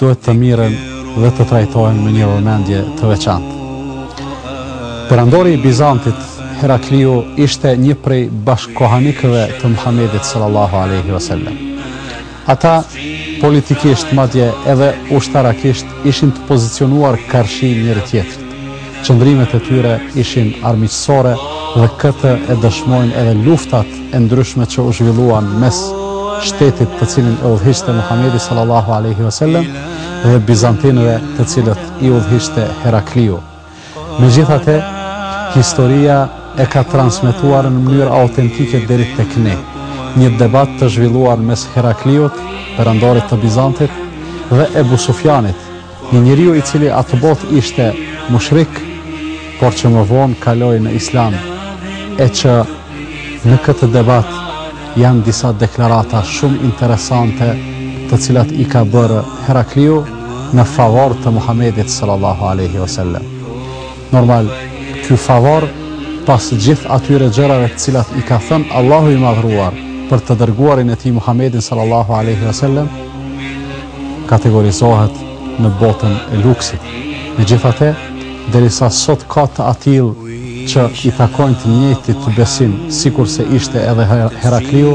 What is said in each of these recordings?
duhet të mirren dhe të trajtohen me një vëmendje të veçantë. Perandori i Bizantit, Herakliu, ishte një prej bashkëkohanikëve të Muhamedit sallallahu alaihi wasallam. Ata politikisht, madje edhe ushtarakisht ishin të pozicionuar karshi njëri-tjetrit. Qëndrimet e tyre ishin armiqësore dhe këtë e dëshmojnë edhe luftat e ndryshme që u zhvilluan mes shtetit të cilin e udhëhiqte Muhamedi sallallahu alaihi wasallam dhe bizantinëve të cilët i udhëhiqte Herakliu. Megjithatë, historia e ka transmetuar në mënyrë autentike deri tek ne një debat të zhvilluar mes Herakliut, perandorit të Bizantit, dhe Ebu Sufjanit, Një njeriu i cili atëbotë ishte mushrik, por që më vonë kaloi në Islam, e që në këtë debat janë disa deklarata shumë interesante të cilat i ka bërë Herakliu në favor të Muhamedit sallallahu alaihi wasallam. Normal, ky favor pas gjithë atyre gjërave të cilat i ka thënë Allahu i madhëruar për të dërguarin e tij Muhammedin sallallahu alaihi wasallam kategorizohet në botën e luksit. Megjithatë, derisa sot ka të atillë që i takojnë të njëjtit besim sikurse ishte edhe Herakliu,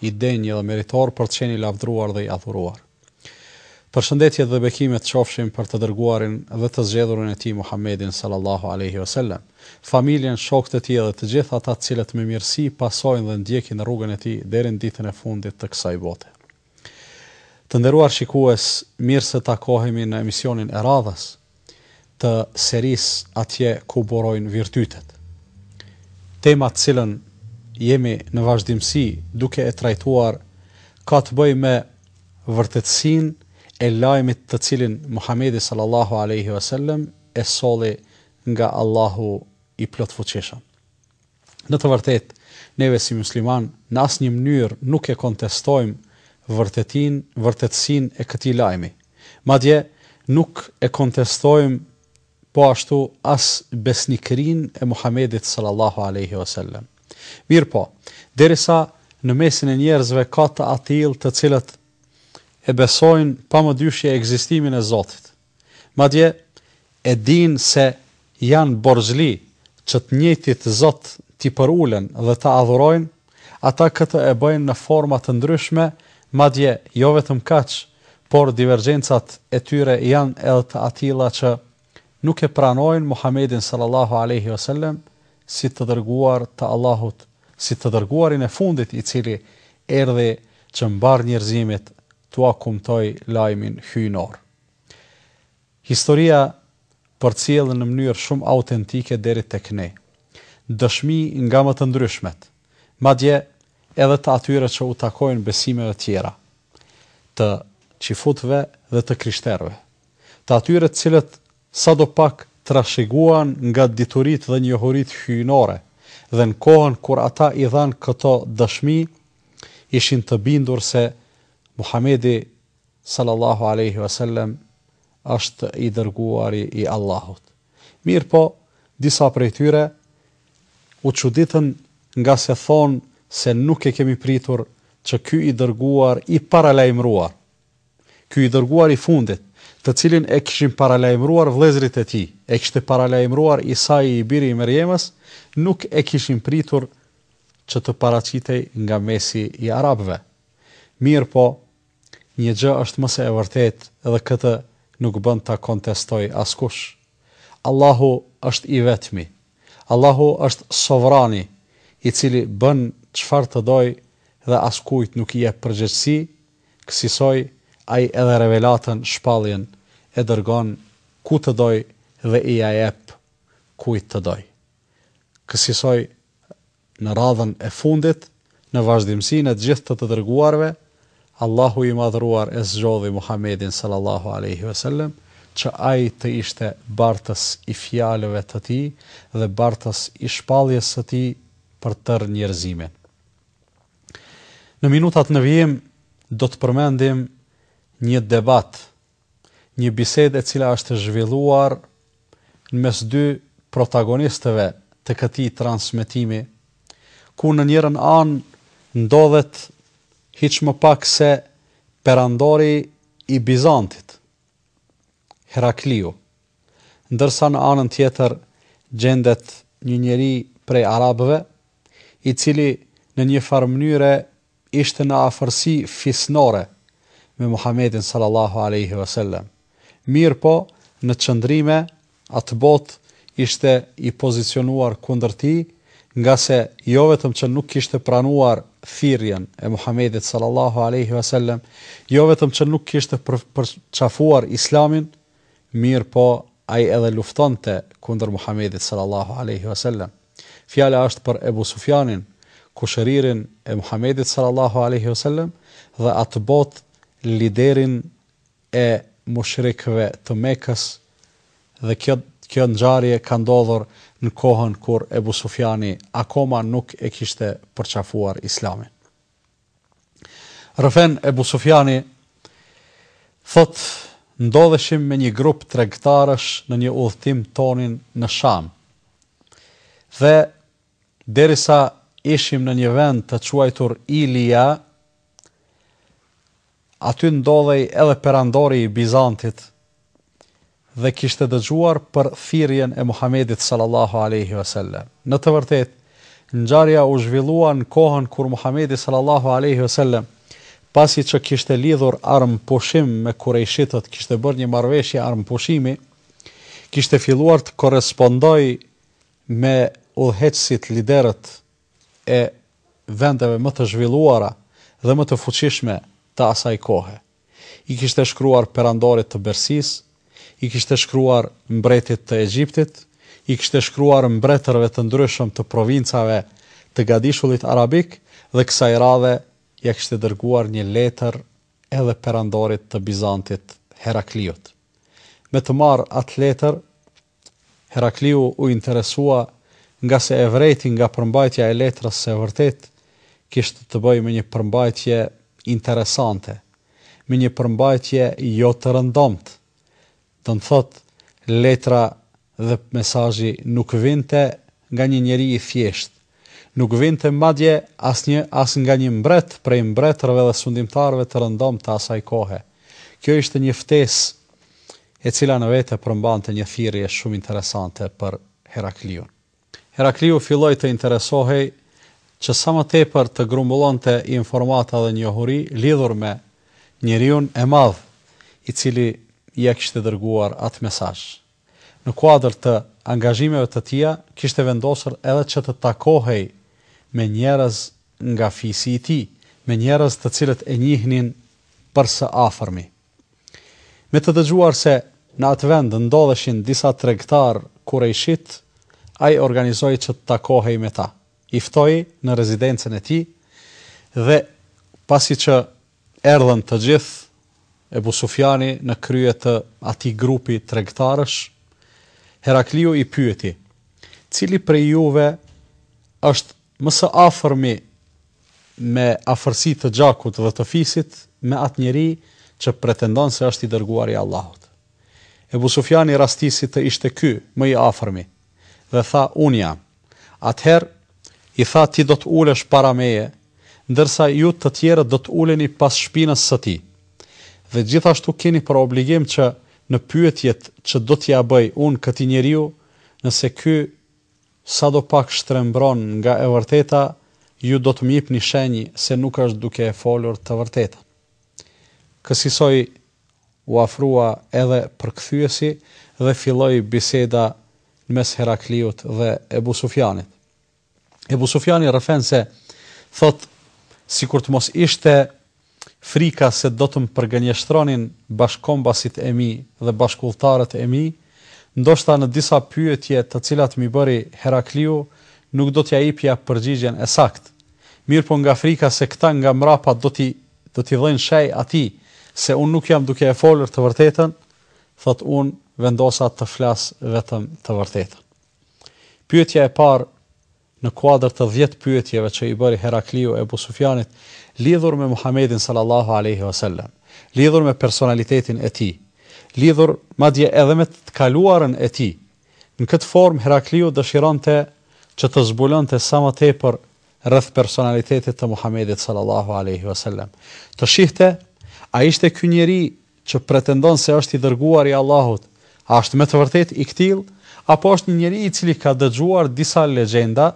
i denjë dhe meritor për të qenë i lavdëruar dhe i adhuruar. Përshëndetjet dhe bekimet qofshin për të dërguarin dhe të zgjedhurin e tij Muhammedin sallallahu alejhi ve sellem, familjen, shokët e tij dhe të gjithë ata të cilët me mirësi pasojnë dhe ndjekin rrugën e tij deri në ditën e fundit të kësaj bote. Të nderuar shikues, mirë se takohemi në emisionin e radhës të serisë Atje ku burojnë virtytet. Tema të cilën jemi në vazhdimësi duke e trajtuar ka të bëjë me vërtetësinë e lajmit të cilin Muhamedi sallallahu alaihi wasallam e solli nga Allahu i Plotfuqishëm. Në të vërtetë, neve si muslimanë, në asnjë mënyrë nuk e kontestojmë vërtetinë, vërtetësinë e këtij lajmi. Madje, nuk e kontestojmë po ashtu as besnikërinë e Muhamedit sallallahu alejhi ve sellem. Mirëpo, derisa në mesin e njerëzve ka të atillë të cilët e besojnë pa mëdyshje ekzistimin e Zotit, Madje e dinë se janë borxhli që të njëjtit Zot t'i përulen dhe ta adhurojnë, ata këtë e bëjnë në forma të ndryshme, madje jo vetëm kaq, por divergjencat e tyre janë edhe të atilla që nuk e pranojnë Muhamedin sallallahu alejhi ve sellem si të dërguar të Allahut, si të dërguarin e fundit i cili erdhi që mbarë njerëzimit t'ua kumtoj lajmin hyjnor. Historia përcjell në mënyrë shumë autentike deri tek ne, dëshmi nga më të ndryshmet, madje edhe të atyre që u takojnë besimeve tjera, të çifutëve dhe të krishterëve, të atyre të cilët sado pak trashëguan nga dituritë dhe njohuritë hyjnore dhe në kohën kur ata i dhanë këto dëshmi ishin të bindur se Muhamedi sallallahu alejhi ve sellem është i dërguari i Allahut. Mirëpo, disa prej tyre u çuditën ngase thonë se nuk e kemi pritur që ky i dërguar i paralajmëruar, Ky i dërguar i fundit, të cilin e kishin paralajmëruar vëllezërit e tij, e kishte paralajmëruar Isai i biri i Merjemës, nuk e kishin pritur që të paraqitej nga mesi i arabëve. Mirëpo, një gjë është më se e vërtetë dhe këtë nuk bën ta kontestojë askush. Allahu është i Vetmi. Allahu është Sovrani, i cili bën çfarë të dojë dhe askujt nuk i jep përgjegjësi Kësisoj, ai edhe revelatën, shpalljen, e dërgon ku të dojë dhe ia jep kujt të dojë. Kësisoj, në radhën e fundit, në vazhdimësinë e gjithë të të dërguarve, Allahu i Madhëruar e zgjodhi Muhammedin sallallahu alejhi ve sellem që ai të ishte bartës i fjalëve të tij dhe bartës i shpalljes së tij për tërë njerëzimin. Në minutat në vijim do të përmendim një debat, një bisedë e cila është zhvilluar mes dy protagonistëve të këtij transmetimi, ku në njërën anë ndodhet hiç më pak se perandori i Bizantit, Herakliu. Ndërsa në anën tjetër gjendet një njeri prej arabëve, i cili në një farë mënyre ishte në afërsi fisnore me Muhamedin sallallahu alejhi ve sellem, mirëpo në qëndrime atëbotë ishte i pozicionuar kundër tij, ngase jo vetëm që nuk kishte pranuar thirrjen e Muhamedit sallallahu alejhi ve sellem, jo vetëm që nuk kishte përqafuar Islamin, mirëpo ai edhe luftonte kundër Muhamedit sallallahu alejhi ve sellem. Fjala është për Ebu Sufjanin, kushëririn e Muhamedit sallallahu alejhi ve sellem dhe atëbotë liderin e mushrikëve të Mekës dhe kjo kjo ngjarje ka ndodhur në kohën kur Ebu Sufjani akoma nuk e kishte përqafuar Islamin. Rrëfen Ebu Sufjani thotë ndodheshim me një grup tregtarësh në një udhëtim tonin në Sham. Dhe Derisa ishim në një vend të quajtur Ilia, aty ndodhej edhe perandori i Bizantit dhe kishte dëgjuar për thirrjen e Muhamedit sallallahu alejhi ve sellem. Në të vërtetë, ngjarja u zhvillua në kohën kur Muhamedi sallallahu alejhi ve sellem, pasi që kishte lidhur armëpushim me kurejshitët, kishte bërë një marrëveshje armëpushimi, kishte filluar të korrespondojë me udhëheqësit liderët e vendeve më të zhvilluara dhe më të fuqishme të asaj kohe. I kishte shkruar perandorit të Persisë, i kishte shkruar mbretit të Egjiptit, i kishte shkruar mbretërve të ndryshëm të provincave të Gadishullit Arabik dhe kësaj radhe ia kishte dërguar një letër edhe perandorit të Bizantit, Herakliut. Me të marrë atë letër, Herakliu u interesua ngase e vrejti nga përmbajtja e letrës se vërtet kishte të bëjë me një përmbajtje interesante, me një përmbajtje jo të rëndomtë. Do të thotë, letra dhe mesazhi nuk vinte nga një njeri i thjeshtë, Nuk vinte madje as një as nga një mbret prej mbretërve dhe sundimtarëve të rëndomtë të asaj kohe. Kjo ishte një ftesë e cila në vete përmbante një thirrje shumë interesante për Herakliun. Herakliu filloi të interesohej që sa më tepër të grumbullonte informata dhe njohuri lidhur me njeriun e madh i cili ia kishte dërguar atë mesazh. në kuadër të angazhimeve të tija, kishte vendosur edhe që të takohej me njerëz nga fisi i tij, me njerëz të cilët e njihnin për së afërmi. Me të dëgjuar se në atë vend ndodheshin disa tregtarë kurejshit, ai organizoi që të takohej me ta. I ftoi në rezidencën e tij dhe pasi që Erdhën të gjithë, Ebu Sufjani në krye të atij grupi tregtarësh, Herakliu i pyeti, Cili prej juve është më së afërmi me afërsi të gjakut dhe të fisit me atë njeri që pretendon se është i dërguari i Allahut? Ebu Sufjani rastisi të ishte ky, më i afërmi, dhe tha, Unë jam. Atëherë i tha ti do të ulesh para meje, ndërsa ju të tjerët do të uleni pas shpinës së tij. Dhe gjithashtu keni për obligim që në pyetjet që do t'ia bëj unë këtij njeriu, nëse ky sadopak shtrembëron nga e vërteta, ju do të më jepni shenjë se nuk është duke e folur të vërtetën. Kësisoj u afrua edhe përkthyesi dhe filloi biseda në mes Herakliut dhe Ebu Sufjanit. Ebu Sufjani rrëfen se, thotë, Sikur të mos ishte frika se do të më përgënjeshtronin bashkëkombasit e mi dhe bashkudhëtarët e mi, ndoshta në disa pyetje të cilat m'i bëri Herakliu nuk do t'ia jepja përgjigjen e saktë, mirëpo nga frika se këta nga mbrapa do t'i do t'i dhënë shenjë atij se unë nuk jam duke e folur të vërtetën, thotë unë vendosa të flas vetëm të vërtetën. Pyetja e parë në kuadër të 10 pyetjeve që i bëri Herakliu Ebu Sufjanit lidhur me Muhamedin sallallahu alaihi wasallam, lidhur me personalitetin e tij, lidhur madje edhe me të kaluarën e tij, Në këtë formë Herakliu dëshironte që të zbulonte sa më tepër rreth personalitetit të Muhamedit sallallahu alejhi ve selem. Të shihte, a ishte ky njeri që pretendon se është i dërguar i Allahut, a është me të vërtetë i këtillë, apo është një njeri i cili ka dëgjuar disa legjenda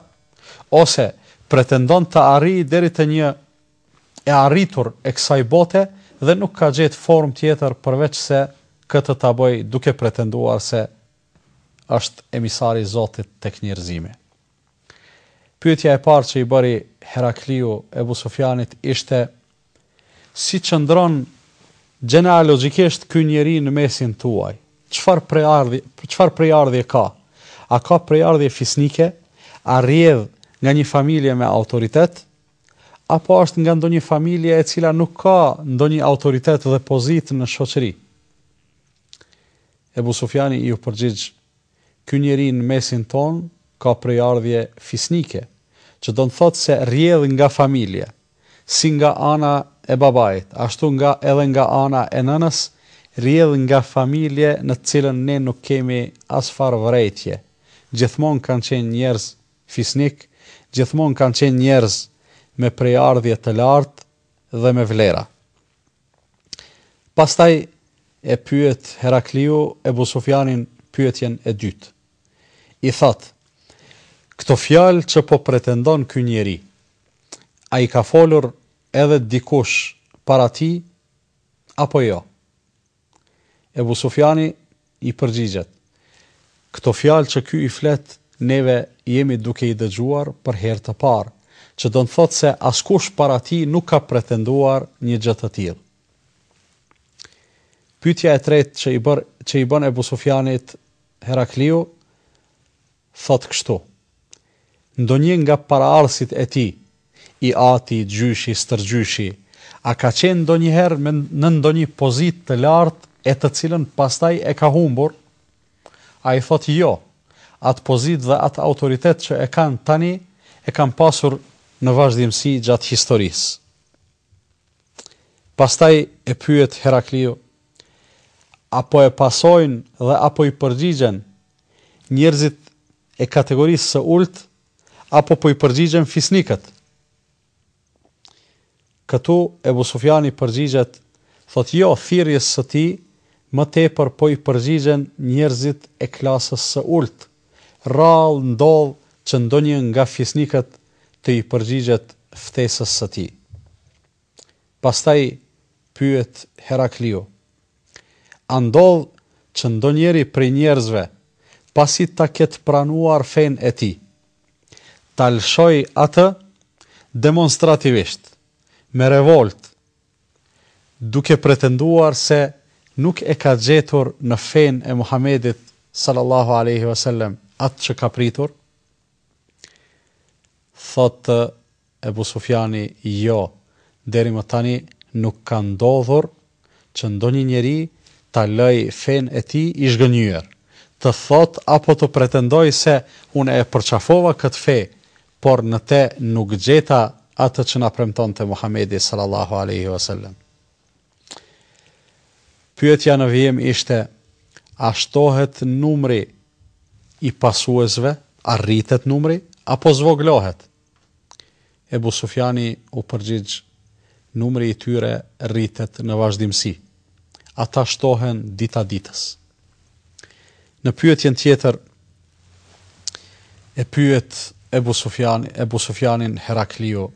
ose pretendon të arrijë deri te një e arritur e kësaj bote dhe nuk ka gjetë formë tjetër përveçse këtë ta bëjë duke pretenduar se është emisari i Zotit tek njerëzimi. Pyetja e parë që i bëri Herakliu Ebu Sufjanit ishte, Si qëndron gjenealogjikisht ky njeri në mesin tuaj? Çfarë prejardhje, çfarë prejardhje ka? A ka prejardhje fisnike? A rrjedh nga një familje me autoritet? Apo është nga ndonjë familje e cila nuk ka ndonjë autoritet dhe pozitë në shoqëri? Ebu Sufjani iu përgjigj, Ky njeri në mesin tonë ka prejardhje fisnike, që do të thotë se rrjedh nga familje, si nga ana e babait, ashtu nga edhe nga ana e nënës, rrjedh nga familje në të cilën ne nuk kemi asfarë vërejtje, gjithmonë kanë qenë njerëz fisnikë, gjithmonë kanë qenë njerëz me prejardhje të lartë dhe me vlera. Pastaj e pyet Herakliu Ebu Sufjanin pyetjen e dytë. I thotë, Këto fjalë që po pretendon ky njeri, a i ka folur edhe dikush para tij apo jo? Ebu Sufjani i përgjigjet, Këto fjalë që ky i flet, neve jemi duke i dëgjuar për herë të parë, që do të thotë se askush para tij nuk ka pretenduar një gjë të tillë. Pyetja e tretë që i bërë që i bën Ebu Sufjanit Herakliu, thotë kështu, Ndonjë nga paraardhësit e tij, i ati, gjyshi, stërgjyshi, a ka qenë ndonjëherë me në ndonjë pozitë të lartë e të cilën pastaj e ka humbur? Ai thotë jo, atë pozitë dhe atë autoritet që e kanë tani e kanë pasur në vazhdimësi gjatë historisë. Pastaj e pyet Herakliu, A po e pasojnë dhe a po i përgjigjen njerëzit e kategorisë së ultë, apo po i përgjigjen fisnikët? Këtu Ebu Sufjani përgjigjet, thotë, Jo, thirrjes së tij, më tepër po i përgjigjen njerëzit e klasës së ultë. Rrallë ndodh që ndonjë nga fisnikët të i përgjigjet ftesës së tij. Pastaj pyet Herakliu, A ndodh që ndonjëri prej njerëzve, pasi ta ketë pranuar fenë e tij, ta lëshojë atë demonstrativisht, me revoltë, duke pretenduar se nuk e ka gjetur në fenë e Muhamedit sallallahu alejhi ve sellem atë që ka pritur? Thotë Ebu Sufjani, Jo, deri më tani nuk ka ndodhur që ndonjë njeri ta lëjë fenë e tij i zhgënjyer, të thotë apo të pretendojë se unë e përqafova këtë fe Por në te nuk gjeta atë që na premtonte Muhamedi sallallahu alejhi ve sellem. Pyetja në vijim ishte a shtohet numri i pasuesve, a rritet numri apo zvogëlohet? Ebu Sufjani u përgjigj numri i tyre rritet në vazhdimësi. Ata shtohen dita ditës. Në pyetjen tjetër e pyet Ebu Sufjani, Ebu Sufjanin Herakliu,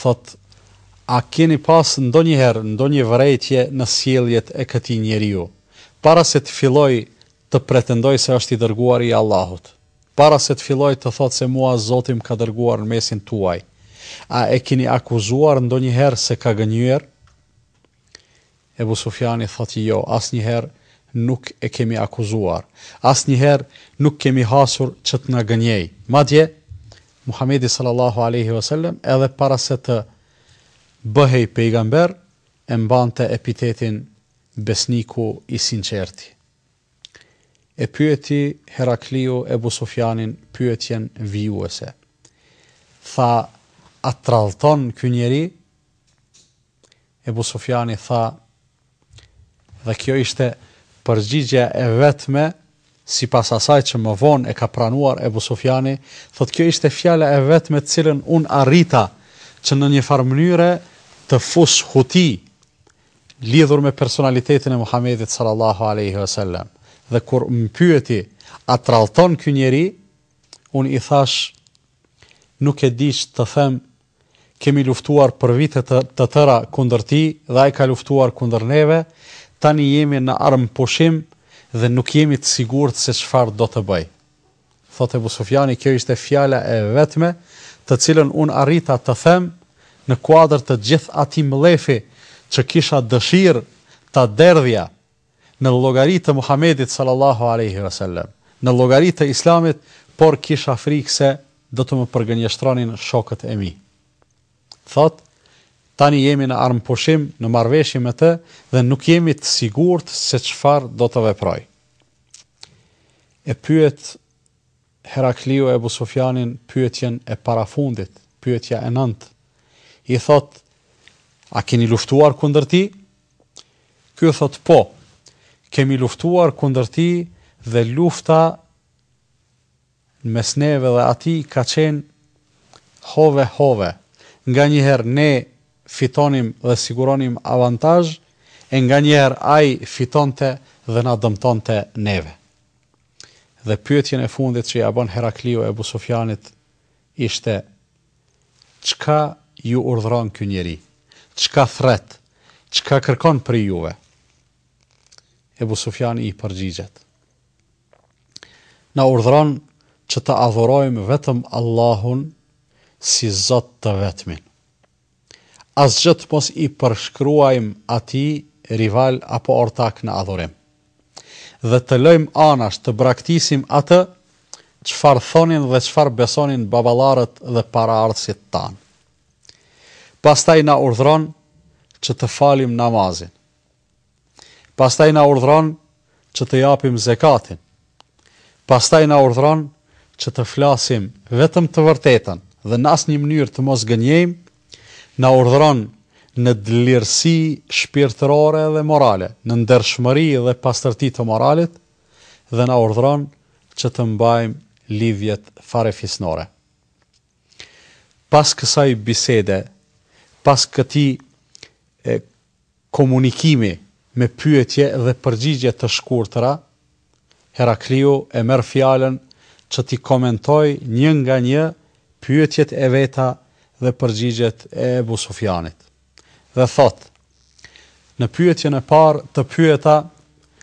thot, a keni pas ndonjëherë ndonjë vërejtje në sjelljet e këtij njeriu, para se të fillojë të pretendojë se është i dërguar i Allahut, para se të fillojë të thotë se mua Zoti më ka dërguar në mesin tuaj, a e keni akuzuar ndonjëherë se ka gënjyer? Ebu Sufjani thotë jo, asnjëherë nuk e kemi akuzuar, asnjëherë nuk kemi hasur që të na gënjejë. Madje, Muhamedi sallallahu alejhi ve sellem edhe para se të bëhej pejgamber e mbante epitetin besniku i sinqerti. E pyeti Herakliu Ebu Sufjanin pyetjen vijuese. Tha, a tradhton ky njeri? Ebu Sufjani tha, Dhe kjo ishte përgjigja e vetme, sipas asaj që më vonë e ka pranuar Ebu Sufjani, thotë kjo ishte fjala e vetme të cilën unë arrita që në një farë mënyre të fus huti lidhur me personalitetin e Muhamedit sallallahu alejhi ve sellem. Dhe kur më pyeti, a tradhton ky njeri? Unë i thashë, nuk e di ç'të them, Kemi luftuar për vite të të tëra kundër tij dhe ai ka luftuar kundër neve, tani jemi në armëpushim dhe nuk jemi të sigurt se çfarë do të bëjë. Thotë Ebu Sufjani, Kjo ishte fjala e vetme të cilën unë arrita të them në kuadër të gjithë atij mllefi që kisha dëshirë ta derdhja në llogari të Muhamedit sallallahu alejhi ve sellem, në llogari të Islamit, por kisha frikë se do të më përgënjeshtronin shokët e mi. Thotë, tani jemi në armëpushim, në marrëveshje me të dhe nuk jemi të sigurt se çfarë do të veprojë. E pyet Herakliu Ebu Sufjanin pyetjen e parafundit, pyetja e nëntë. I thotë, a keni luftuar kundër tij? Ky thotë po, kemi luftuar kundër tij dhe lufta mes neve dhe atij ka qenë hove hove. Nganjëherë ne fitonim dhe siguronim avantazh e nganjëherë ai fitonte dhe na dëmtonte neve. Dhe pyetjen e fundit që ia bën Herakliu Ebu Sufjanit ishte Çka ju urdhëron ky njeri? Çka thërret? Çka kërkon prej juve? Ebu Sufjani i përgjigjet, Na urdhëron që të adhurojmë vetëm Allahun si Zot të vetmin. Asgjë të mos i përshkruajmë atij rival apo ortak në adhurim. dhe të lëjmë anash të braktisim atë çfarë thonin dhe çfarë besonin baballarët dhe paraardhësit tanë. Pastaj na urdhëron që të falim namazin. Pastaj na urdhëron që të japim zekatin. Pastaj na urdhëron që të flasim vetëm të vërtetën dhe në asnjë mënyrë të mos gënjejmë Na urdhëron në dlirësi shpirtërore dhe morale, në ndershmëri dhe pastërti të moralit dhe na urdhëron që të mbajmë lidhjet farefisnore. Pas kësaj bisede, pas këtij Komunikimi me pyetje dhe përgjigje të shkurtëra, Herakliu e merr fjalën që t'i komentojë një nga një pyetjet e veta dhe përgjigjet e Ebu Sufjanit. Dhe thotë, Në pyetjen e parë të pyeta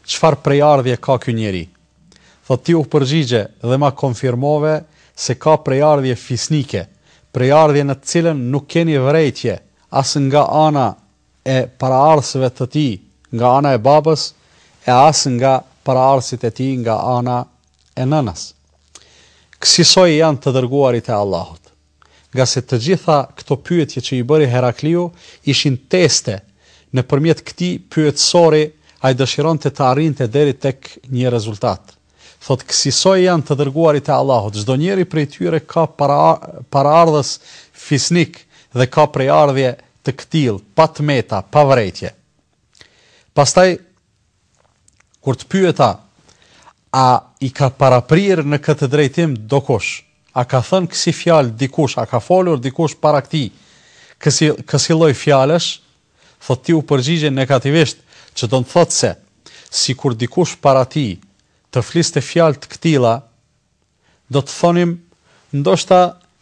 çfarë prejardhje ka ky njeri. Thotë ti u përgjigje dhe ma konfirmove se ka prejardhje fisnike, prejardhje në të cilën nuk keni vërejtje, as nga ana e paraardhësve të tij nga ana e babës e as nga paraardhësit e tij nga ana e nënës. Kësisoj janë të dërguarit e Allahut. Ngase të gjitha këto pyetje që i bëri Herakliu ishin teste, nëpërmjet këtij pyetësori ai dëshironte të arrinte deri tek një rezultat. Thotë, Kësisoj janë të Dërguarit e Allahut, çdo njëri prej tyre ka para, paraardhës fisnik dhe ka prejardhje të këtillë, pa të meta, pa vërejtje. Pastaj, kur të pyeta, a i ka paraprirë në këtë drejtim dokush, a ka thënë kësi fjalë dikush, a ka folur dikush para këtij, kësi, kësi lloj fjalësh, thotë ti u përgjigje negativisht, që do të thotë se, sikur dikush para tij të fliste fjalë të këtilla, do të thonim, ndoshta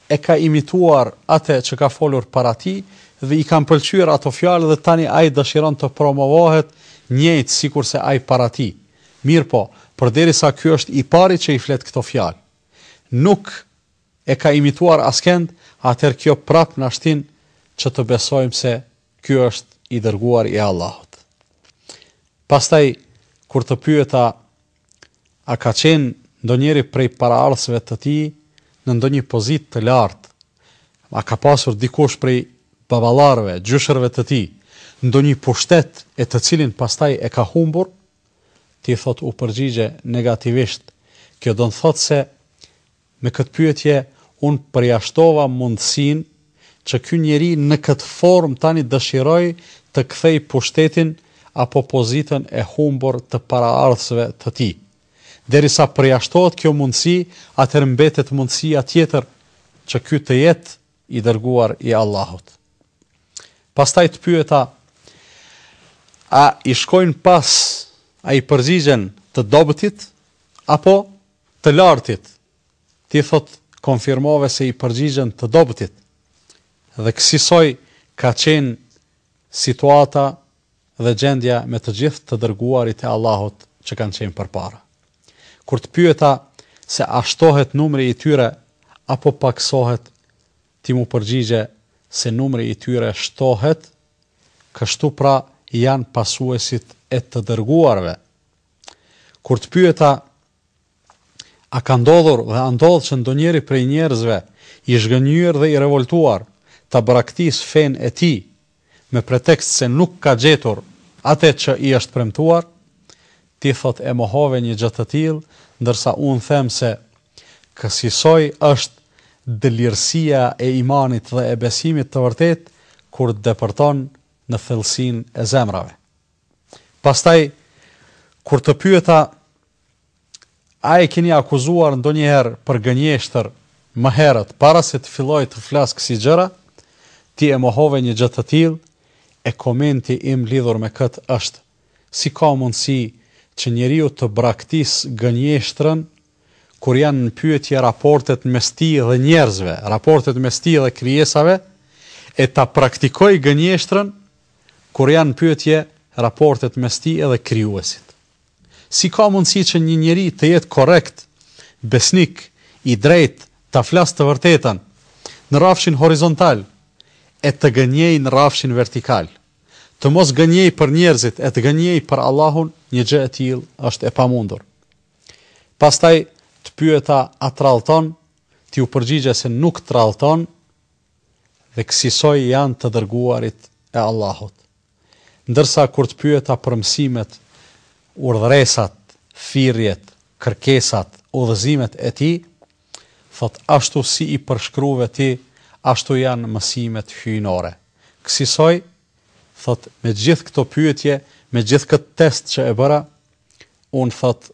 e ka imituar atë që ka folur para tij dhe i kanë pëlqyer ato fjalë dhe tani ai dëshiron të promovohet njëjtë sikurse ai para tij. Mirëpo, përderisa ky është i pari që i flet këto fjalë, nuk E ka imituar askend, atëherë kjo prapë na shtin që të besojmë se ky është i dërguar i Allahut. Pastaj kur të pyeta a ka qenë ndonjëri prej paraardhësve të tij në ndonjë pozitë të lartë, a ka pasur dikush prej baballarëve, gjyshërve të tij, ndonjë pushtet e të cilin pastaj e ka humbur, ti thotë u përgjigje negativisht. Kjo do të thotë se Me këtë pyetje unë përjashtova mundësinë që ky njeri në këtë formë tani dëshiron të kthejë pushtetin apo pozitën e humbur të paraardhësve të tij. Derisa përjashtohet kjo mundësi, atëherë mbetet mundësia tjetër që ky të jetë i dërguar i Allahut. Pastaj të pyeta a i shkojnë pas, a i përgjigjen të dobëtit apo Të lartit, ti thotë konfirmove se i përgjigjen të dobëtit dhe kësisoj ka qenë situata dhe gjendja me të gjithë të dërguarit e Allahut që kanë qenë përpara. Kur të pyeta se a shtohet numri i tyre apo pakësohet, ti m'u përgjigje se numri i tyre shtohet, kështu pra janë pasuesit e të dërguarve, Kur të pyeta a ka ndodhur dhe a ndodh që ndonjëri prej njerëzve i zhgënjyer dhe i revoltuar ta braktisë fenë e tij me pretekst se nuk ka gjetur atë që i është premtuar, ti thotë e mohove një gjë të tillë, ndërsa unë them se kësisoj është dëlirësia e imanit dhe e besimit të vërtetë kur depërton në thellësinë e zemrave. Pastaj kur të pyeta a e keni akuzuar ndonjëherë për gënjeshtër më herët para se të fillojë të flasë kësi gjëra, ti e mohove një gjë të tillë e komenti im lidhur me këtë është si ka mundësi që njeriu të braktisë gënjeshtrën kur janë në pyetje raportet mes tij dhe njerëzve, raportet mes tij dhe krijesave e ta praktikojë gënjeshtrën Kur janë në pyetje raportet mes tij edhe krijuesit. Si ka mundësi që një njeri të jetë korrekt, besnik, i drejtë, ta flasë të vërtetën, në rrafshin horizontal, e të gënjejë në rrafshin vertikal? Të mos gënjejë për njerëzit e të gënjejë për Allahun, një gjë e tillë është e pamundur. Pastaj të pyeta a tradhton, ti u përgjigje se nuk tradhton, Dhe kësisoj janë të dërguarit e Allahut. Ndërsa kur të pyeta për mësimet, urdhëresat, thirrjet, kërkesat, udhëzimet e Tij, thotë ashtu si i përshkruve ti, ashtu janë mësimet hyjnore. Kësisoj, thotë, me gjithë këto pyetje, me gjithë këtë test që e bëra, unë thotë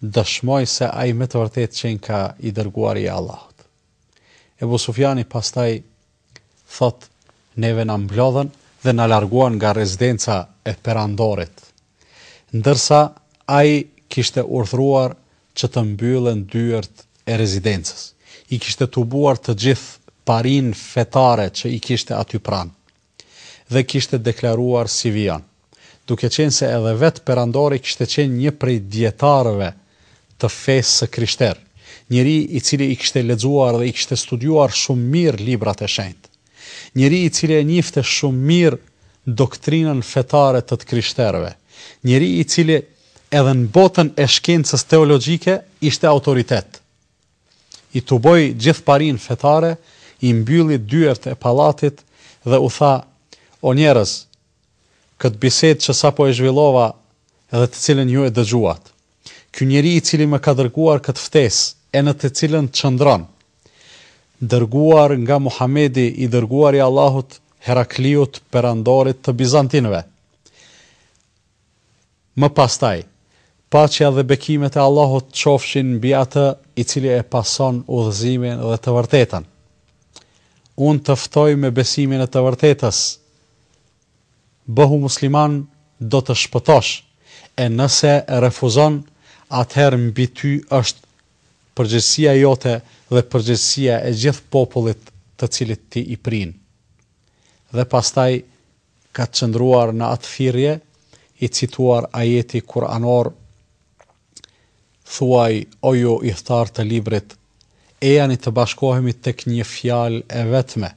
dëshmoj se ai me të vërtetë qenka i dërguari i Allahut. Ebu Sufjani pastaj thotë, Neve na mblodhën dhe na larguan nga rezidenca e perandorit, ndërsa ai kishte urdhëruar që të mbyllen dyert e rezidencës. I kishte tubuar të gjithë parinë fetare që i kishte aty pranë. dhe kishte deklaruar si vijon, duke qenë se edhe vetë perandori kishte qenë një prej dijetarëve të fesë së krishterë, njeri i cili i kishte lexuar dhe i kishte studiuar shumë mirë librat e shenjtë, njeri i cili e njifte shumë mirë doktrinën fetare të të krishterëve, njeri i cili edhe në botën e shkencës teologjike ishte autoritet. I tuboi gjithë parinë fetare, i mbylli dyert e pallatit dhe u tha, O njerëz, këtë bisedë që sapo e zhvillova dhe të cilën ju e dëgjuat. Ky njeri i cili më ka dërguar këtë ftesë, e në të cilën qëndron, dërguar nga Muhamedi, i dërguari i Allahut, Herakliut, perandorit të bizantinëve, Më pastaj, paqja dhe bekimet e Allahut qofshin mbi atë i cili e pason udhëzimin dhe të vërtetën. Unë të ftoj me besimin e të vërtetës. Bëhu musliman, do të shpëtosh, e nëse refuzon, atëherë mbi ty është përgjegjësia jote dhe përgjegjësia e gjithë popullit të cilit ti i prin. Dhe pastaj ka qëndruar në atë thirrje, i cituar ajeti kuranor, Thuaj, o ju ithtarë të Librit, ejani të bashkohemi tek një fjalë e vetme,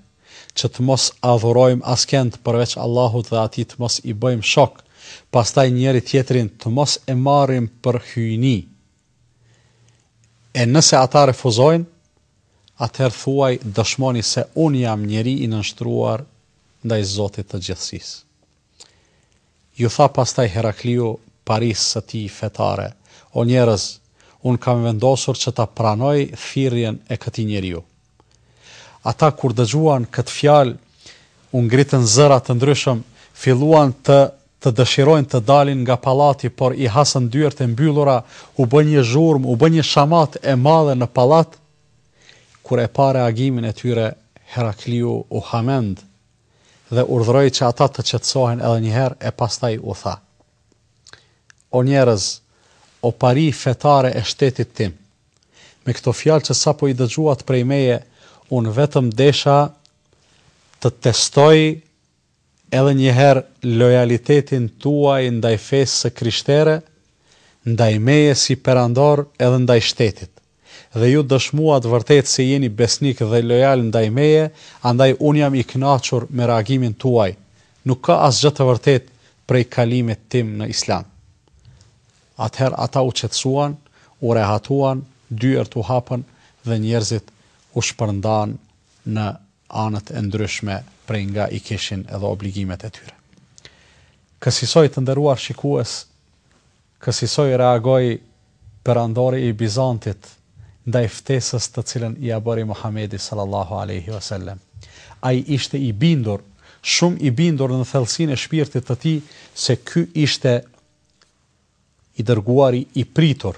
që të mos adhurojmë askend përveç Allahut dhe Atij të mos i bëjmë shok, pastaj njëri-tjetrin të mos e marrim për hyjni. E nëse ata refuzojnë, atëherë thuaj, dëshmoni se unë jam njeri i nënshtruar ndaj Zotit të Gjithësisë. Iu tha pastaj Herakliu parisë së tij fetare, O njerëz, unë kam vendosur që ta pranoj thirrjen e këtij njeriu. Ata kur dëgjuan këtë fjalë, u ngritën zëra të ndryshëm, filluan të të dëshirojnë të dalin nga pallati, por i hasën dyert e mbyllura, u bë një zhurmë, u bë një shamatë e madhe në pallat, Kur e pa reagimin e tyre, Herakliu u hamend dhe urdhëroi që ata të qetësohen edhe një herë e pastaj u tha, O njerëz, o pari fetare e shtetit tim! Me këto fjalë që sapo i dëgjuat prej meje, unë vetëm desha të testoj Edhe një herë lojalitetin tuaj ndaj fesë së krishtere, ndaj meje si perandor edhe ndaj shtetit. Dhe ju dëshmuat vërtet se jeni besnik dhe lojal ndaj meje, andaj unë jam i kënaqur me reagimin tuaj. Nuk ka asgjë të vërtetë prej kalimit tim në Islam. Atëherë ata u qetësuan, u rehatuan, dyert u hapën dhe njerëzit u shpërndanë në anët e ndryshme prej nga i kishin edhe obligimet e tyre. Kësisoj të nderuar shikues, kësisoj reagoi perandori i Bizantit ndaj ftesës të cilën ia bëri Muhamedi sallallahu alejhi ve sellem. Ai ishte i bindur, shumë i bindur në thellësinë e shpirtit të tij se ky ishte I Dërguari i pritur,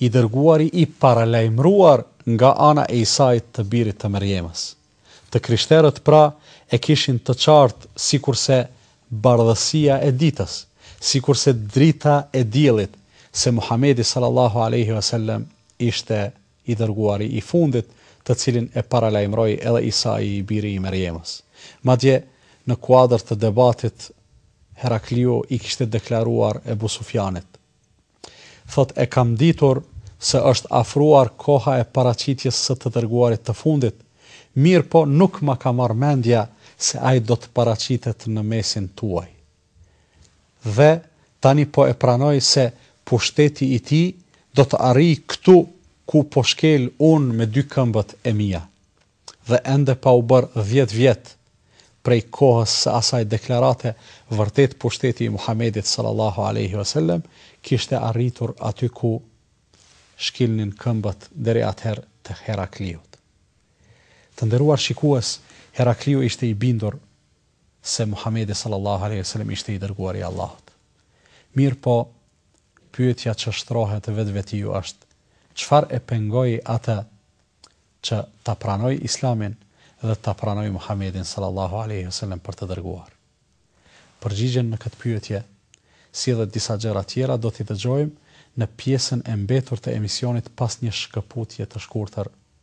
i Dërguari i paralajmëruar nga ana e Isait të birit të Merjemës. Të krishterët pra e kishin të qartë sikurse bardhësia e ditës, sikurse drita e diellit se Muhamedi sallallahu alejhi ve sellem ishte I Dërguari i fundit, të cilin e paralajmëroi edhe Isai i biri i Merjemës. Madje, në kuadër të debatit, Herakliu i kishte deklaruar Ebu Sufjanit, Thotë e kam ditur se është afruar koha e paraqitjes së të Dërguarit të fundit, mirëpo nuk ma ka marrë mendja se ai do të paraqitet në mesin tuaj. dhe tani po e pranoj se pushteti i tij do të arrijë këtu ku po shkel unë me dy këmbët e mia. Dhe ende pa u bërë dhjetë vjet prej kohës së asaj deklarate, vërtet pushteti i Muhamedit sallallahu alejhi ve selem kishte arritur aty ku shkilnin këmbët deri atëherë të Herakliut. Të nderuar shikues, Herakliu ishte i bindur, se Muhamedi sallallahu alejhi ve selem ishte i dërguari i Allahut. Mirëpo, pyetja që shtrohet vetvetiu është, çfarë e pengoi atë që ta pranojë Islamin dhe ta pranojë Muhamedin sallallahu alejhi ve selem për të dërguar? Përgjigjen në këtë pyetje, si edhe disa gjëra tjera do t'i dëgjojmë në pjesën e mbetur të emisionit pas një shkëputje të shkurtër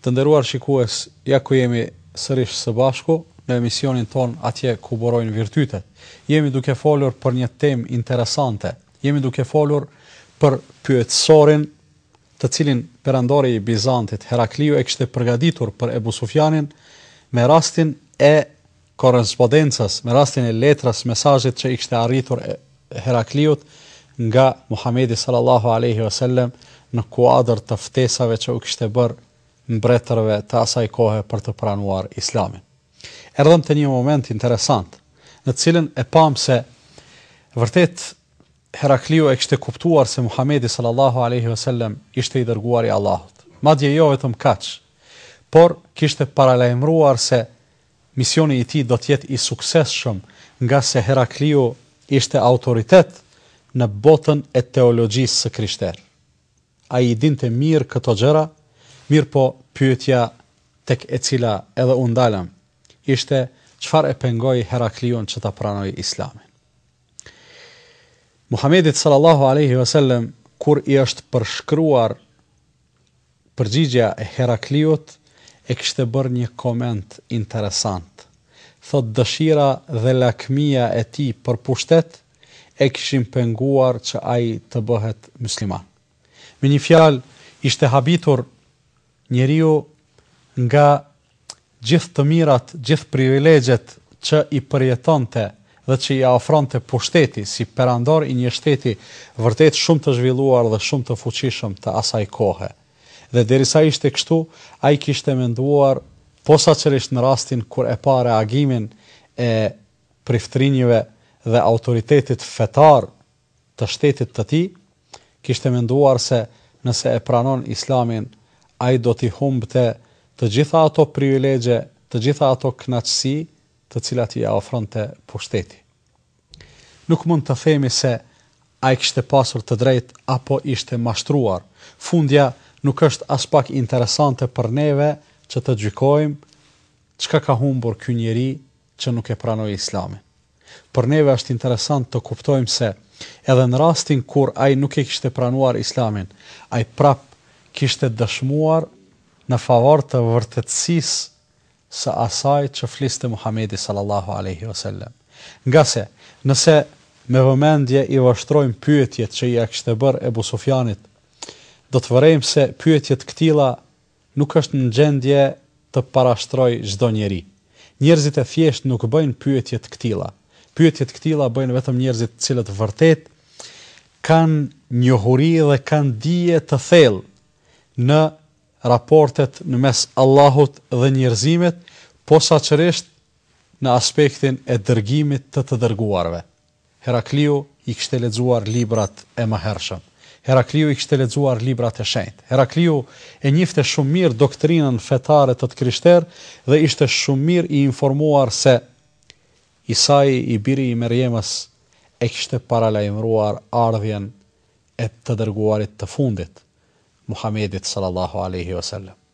Të nderuar shikues, ja ku jemi sërish së bashku në emisionin tonë atje ku burojnë virtytet. Jemi duke folur për një temë interesante. Jemi duke folur për pyetësorin të cilin perandori i Bizantit Herakliu e kishte përgatitur për Ebu Sufjanin me rastin e korrenspodencës me rastin e letrës mesazhit që i kishte arritur Herakliut nga Muhamedi sallallahu alaihi wasallam në kuadër të ftesave që u kishte bërë mbretërve të asaj kohe për të pranuar Islamin. Erdhëm te një moment interesant, në të cilin e pamë se vërtet Herakliu e kishte kuptuar se Muhamedi sallallahu alaihi wasallam ishte i dërguar i Allahut. Madje jo vetëm kaq, por kishte paralajmëruar se Misioni i tij do të jetë i suksesshëm ngase Herakliu ishte autoritet në botën e teologjisë së krishterë. Ai i dinte mirë këto gjëra, mirëpo pyetja tek e cila edhe u ndalëm ishte çfarë e pengoi Herakliun që ta pranojë Islamin. Muhamedit sallallahu alejhi ve sellem kur i është përshkruar Përgjigja e Herakliut e kishte bërë një koment interesant. Thotë dëshira dhe lakmia e tij për pushtet e kishin penguar që ai të bëhet mysliman. Me një fjalë, ishte habitur njeriu nga gjithë të mirat, gjithë privilegjet që i përjetonte dhe që i ofronte pushteti si perandor i një shteti vërtet shumë të zhvilluar dhe shumë të fuqishëm të asaj kohe. Dhe derisa ishte kështu, ai kishte menduar, posaçërisht në rastin kur e pa reagimin e priftërinjëve dhe autoritetit fetar të shtetit të tij, kishte menduar se nëse e pranon Islamin, ai do t'i humbte të gjitha ato privilegje, të gjitha ato kënaqësi të cilat ia ofronte pushteti. Nuk mund të themi se ai kishte pasur të drejtë apo ishte mashtruar. Fundja nuk është aspak interesante për neve që të gjykojmë çka ka humbur ky njeri që nuk e pranoi Islamin. Për neve është interesant të kuptojmë se edhe në rastin kur ai nuk e kishte pranuar Islamin, ai prapë kishte dëshmuar në favor të vërtetësisë së asaj që fliste Muhamedi sallallahu alejhi ve selem. Ngase, nëse me vëmendje i vështrojmë pyetjet që ia kishte bërë Ebu Sufjanit, do të vërejmë se pyetje të këtilla Nuk është në gjendje të parashtrojë çdo njeri. Njerëzit e thjeshtë nuk bëjnë pyetje të këtilla. Pyetje të këtilla bëjnë vetëm njerëzit të cilët vërtet kanë njohuri dhe kanë dije të thellë në raportet në mes Allahut dhe njerëzimit, posaçërisht në aspektin e dërgimit të të dërguarve. Herakliu i kishte lexuar librat e mëhershëm. Herakliu i kishte lexuar librat e shenjtë. Herakliu e njifte shumë mirë doktrinën fetare të të krishterë dhe ishte shumë mirë i informuar se Isai i biri i Merjemës e kishte paralajmëruar ardhjen e të dërguarit të fundit, Muhamedit sallallahu alejhi vesellem.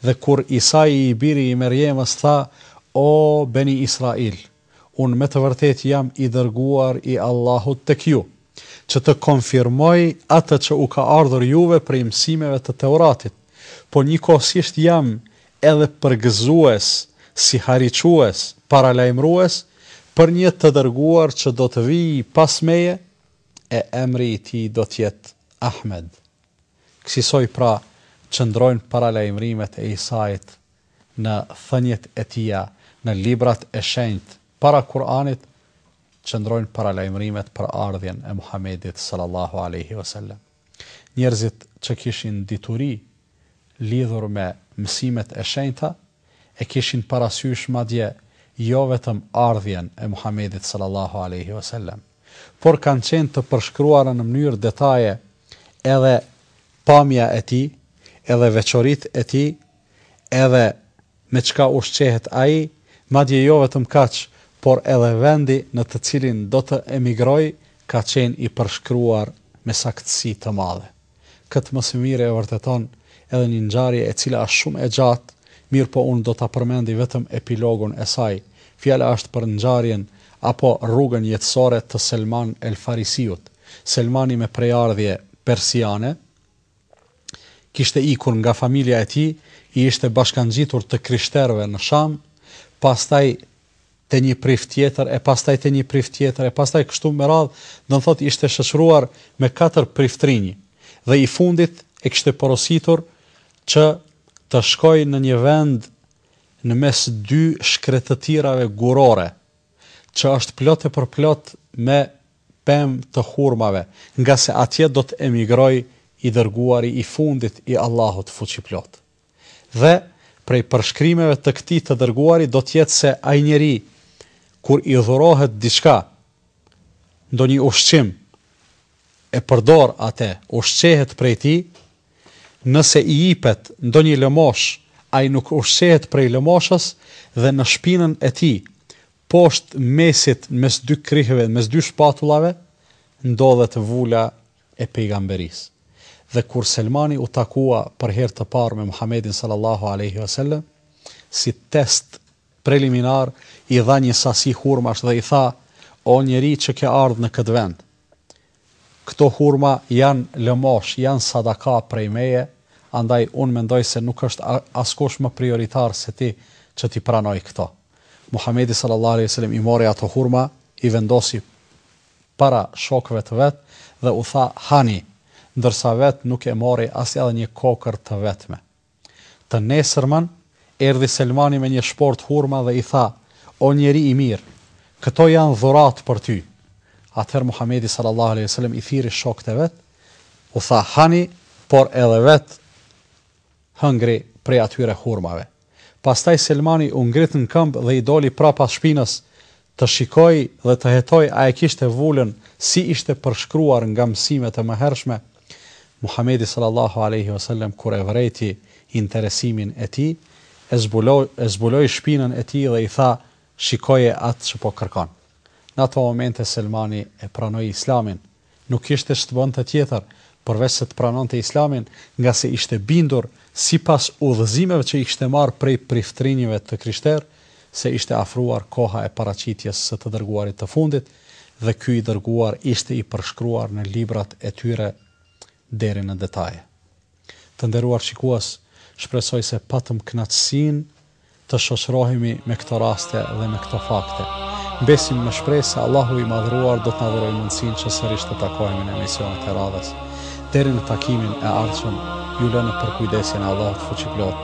Dhe kur Isai i biri i Merjemës tha, O Beni Israil, unë me të vërtetë jam i dërguar i Allahut tek ju, që të konfirmoj atë që u ka ardhur juve prej mësimeve të Teuratit, po njëkohësisht jam edhe përgëzues, sihariques, paralajmërues, për një të dërguar që do të vijë pas meje, e emri i tij do të jetë Ahmed. Kësisoj pra qëndrojnë paralajmërimet e Isait në thëniet e tija në librat e shenjtë para Kur'anit qëndrojnë paralajmërimet për ardhjen e Muhamedit sallallahu alejhi ve selem. Njerëzit që kishin dituri lidhur me mësimet e shenjta e kishin parasysh madje jo vetëm ardhjen e Muhamedit sallallahu alejhi ve selem, por kanë qenë të përshkruara në mënyrë detaje edhe pamja e tij, edhe veçoritë e tij, edhe me çka ushqehet ai, madje jo vetëm kaq, por edhe vendi në të cilin do të emigrojë ka qenë i përshkruar me saktësi të madhe. Këtë më së miri e vërteton edhe një ngjarje e cila është shumë e gjatë, mirëpo unë do ta përmendi vetëm epilogun e saj. Fjala është për ngjarjen apo rrugën jetësore të Selman el Farisiut. Selmani me prejardhje persiane, kishte ikur nga familja e tij, i ishte bashkangjitur të krishterëve në Sham, pastaj te një prift tjetër e pastaj te një prift tjetër e pastaj kështu me radhë, do të thotë ishte shoqëruar me katër priftrinj dhe i fundit e kishte porositur që të shkojë në një vend në mes dy shkretëtirave gurore, që është plot e përplot me pemë të hurmave, ngase atje do të emigrojë i dërguari i fundit i Allahut Fuqiplotë. Dhe, prej përshkrimeve të këtij të Dërguari do të jetë se ai njeri, kur i dhurohet diçka, ndonjë ushqim, e përdor ate, ushqehet prej tij, nëse i ipet ndonjë lëmoshë, ai nuk ushqehet prej lëmoshës dhe në shpinën e tij, poshtë mesit mes dy krihëve, mes dy shpatullave, ndodhet vula e Pejgamberisë. Dhe kur Selmani u takua për herë të parë me Muhamedin sallallahu alejhi ve selem, si test preliminar i dha një sasi hurmash dhe i tha, O njeri që ke ardhë në këtë vend! Këto hurma janë lëmoshë, janë sadaka prej meje, andaj unë mendoj se nuk është askush më prioritar se ti që t'i pranojë këto. Muhamedi sallallahu alejhi ve selem i mori ato hurma, i vendosi para shokëve të vet dhe u tha hani, ndërsa vetë nuk e mori as edhe një kokërr të vetme. Të nesërmën, erdhi Selmani me një shportë hurma dhe i tha, O njeri i mirë, këto janë dhuratë për ty. Atëherë Muhamedi sallallahu alejhi ve selem i thirri shokët e vet, u tha hani, por edhe vetë, hëngri prej atyre hurmave. Pastaj Selmani u ngrit në këmbë dhe i doli prapa shpinës, të shikojë dhe të hetojë a e kishte vulën si ishte përshkruar nga mësimet e mëhershme, Muhamedi sallallahu alejhi ve selem kur e vërejti interesimin e tij, e zbuloi, e zbuloi shpinën e tij dhe i tha, Shikoje atë që po kërkon. Në ato momente Selmani e pranoi Islamin. Nuk kishte ç'të bonte tjetër, përveç se të pranonte Islamin, ngase ishte bindur, sipas udhëzimeve që i kishte marrë prej priftrinjëve të krishterë, se ishte afruar koha e paraqitjes së të Dërguarit të Fundit, dhe ky i Dërguar ishte i përshkruar në librat e tyre deri në detaje. Të nderuar shikues, shpresoj se patëm kënaqësinë të shoqërohemi me këto raste dhe me këto fakte. Mbesim me shpresë se Allahu i Madhëruar do të na dhurojë mundësinë që sërish të takohemi në emisionet e radhës. Deri në takimin e ardhshëm, ju lë në përkujdesjen e Allahut Fuqiplot.